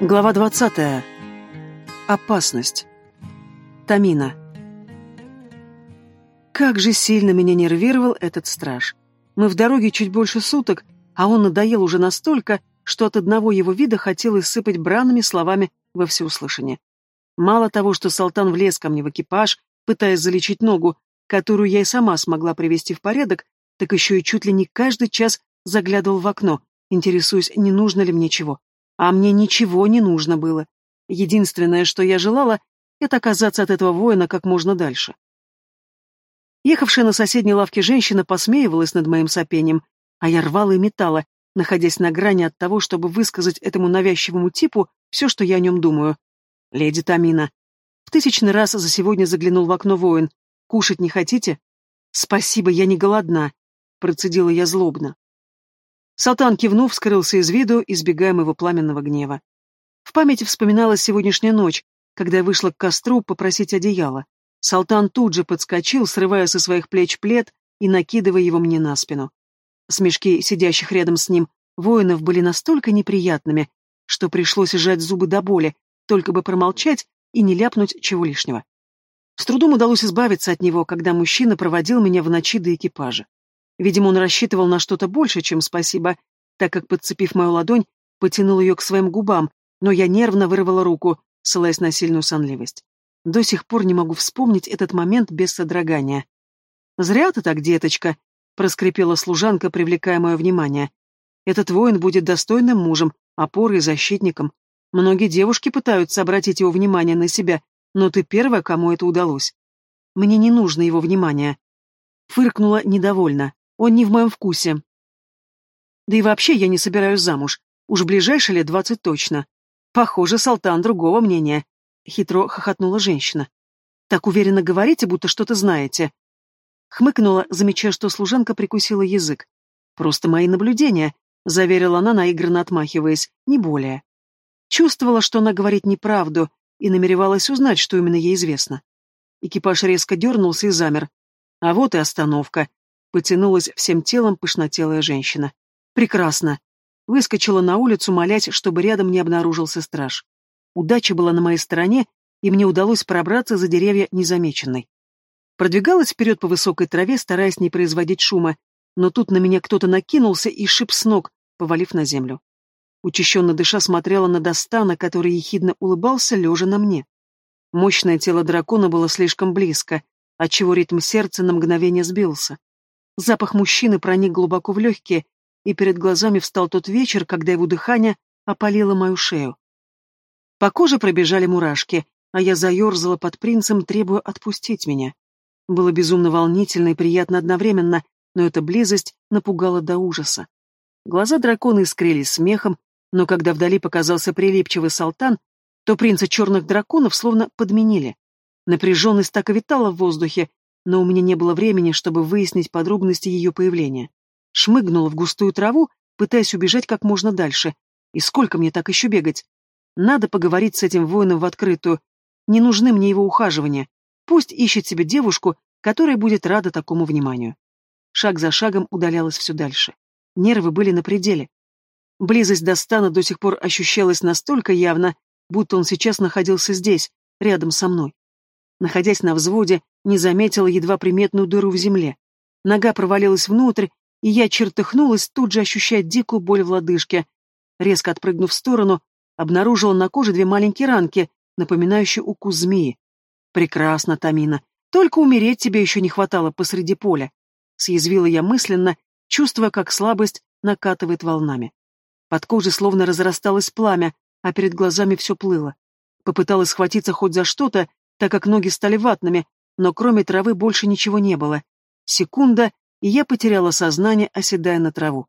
Глава 20. Опасность. Тамина. Как же сильно меня нервировал этот страж. Мы в дороге чуть больше суток, а он надоел уже настолько, что от одного его вида хотелось сыпать бранными словами во всеуслышание. Мало того, что Салтан влез ко мне в экипаж, пытаясь залечить ногу, которую я и сама смогла привести в порядок, так еще и чуть ли не каждый час заглядывал в окно, интересуясь, не нужно ли мне чего. А мне ничего не нужно было. Единственное, что я желала, это оказаться от этого воина как можно дальше. Ехавшая на соседней лавке женщина посмеивалась над моим сопением, а я рвала и металла, находясь на грани от того, чтобы высказать этому навязчивому типу все, что я о нем думаю. «Леди Тамина». В тысячный раз за сегодня заглянул в окно воин. «Кушать не хотите?» «Спасибо, я не голодна», — процедила я злобно. Салтан кивнув, скрылся из виду, избегая моего пламенного гнева. В памяти вспоминалась сегодняшняя ночь, когда я вышла к костру попросить одеяло. Салтан тут же подскочил, срывая со своих плеч плед и накидывая его мне на спину. Смешки сидящих рядом с ним воинов были настолько неприятными, что пришлось сжать зубы до боли, только бы промолчать и не ляпнуть чего лишнего. С трудом удалось избавиться от него, когда мужчина проводил меня в ночи до экипажа. Видимо, он рассчитывал на что-то больше, чем спасибо, так как, подцепив мою ладонь, потянул ее к своим губам, но я нервно вырвала руку, ссылаясь на сильную сонливость. До сих пор не могу вспомнить этот момент без содрогания. «Зря ты так, деточка», — проскрипела служанка, привлекая мое внимание. «Этот воин будет достойным мужем, опорой и защитником. Многие девушки пытаются обратить его внимание на себя, но ты первая, кому это удалось. Мне не нужно его внимание». Фыркнула недовольно. Он не в моем вкусе. Да и вообще я не собираюсь замуж. Уж ближайшие лет двадцать точно. Похоже, Салтан другого мнения. Хитро хохотнула женщина. Так уверенно говорите, будто что-то знаете. Хмыкнула, замечая, что служанка прикусила язык. Просто мои наблюдения, заверила она, наигранно отмахиваясь, не более. Чувствовала, что она говорит неправду, и намеревалась узнать, что именно ей известно. Экипаж резко дернулся и замер. А вот и остановка. Потянулась всем телом пышнотелая женщина. Прекрасно. Выскочила на улицу, молясь, чтобы рядом не обнаружился страж. Удача была на моей стороне, и мне удалось пробраться за деревья незамеченной. Продвигалась вперед по высокой траве, стараясь не производить шума, но тут на меня кто-то накинулся и шип с ног, повалив на землю. Учащенно дыша смотрела на Достана, который ехидно улыбался, лежа на мне. Мощное тело дракона было слишком близко, отчего ритм сердца на мгновение сбился. Запах мужчины проник глубоко в легкие, и перед глазами встал тот вечер, когда его дыхание опалило мою шею. По коже пробежали мурашки, а я заерзала под принцем, требуя отпустить меня. Было безумно волнительно и приятно одновременно, но эта близость напугала до ужаса. Глаза дракона искрились смехом, но когда вдали показался прилипчивый салтан, то принца черных драконов словно подменили. Напряженность так и витала в воздухе, но у меня не было времени, чтобы выяснить подробности ее появления. Шмыгнула в густую траву, пытаясь убежать как можно дальше. И сколько мне так еще бегать? Надо поговорить с этим воином в открытую. Не нужны мне его ухаживания. Пусть ищет себе девушку, которая будет рада такому вниманию. Шаг за шагом удалялась все дальше. Нервы были на пределе. Близость Достана до сих пор ощущалась настолько явно, будто он сейчас находился здесь, рядом со мной. Находясь на взводе, не заметила едва приметную дыру в земле. Нога провалилась внутрь, и я чертыхнулась, тут же ощущая дикую боль в лодыжке. Резко отпрыгнув в сторону, обнаружила на коже две маленькие ранки, напоминающие укус змеи. «Прекрасно, Тамина. Только умереть тебе еще не хватало посреди поля», — съязвила я мысленно, чувствуя, как слабость накатывает волнами. Под кожей словно разрасталось пламя, а перед глазами все плыло. Попыталась схватиться хоть за что-то, так как ноги стали ватными, но кроме травы больше ничего не было. Секунда, и я потеряла сознание, оседая на траву.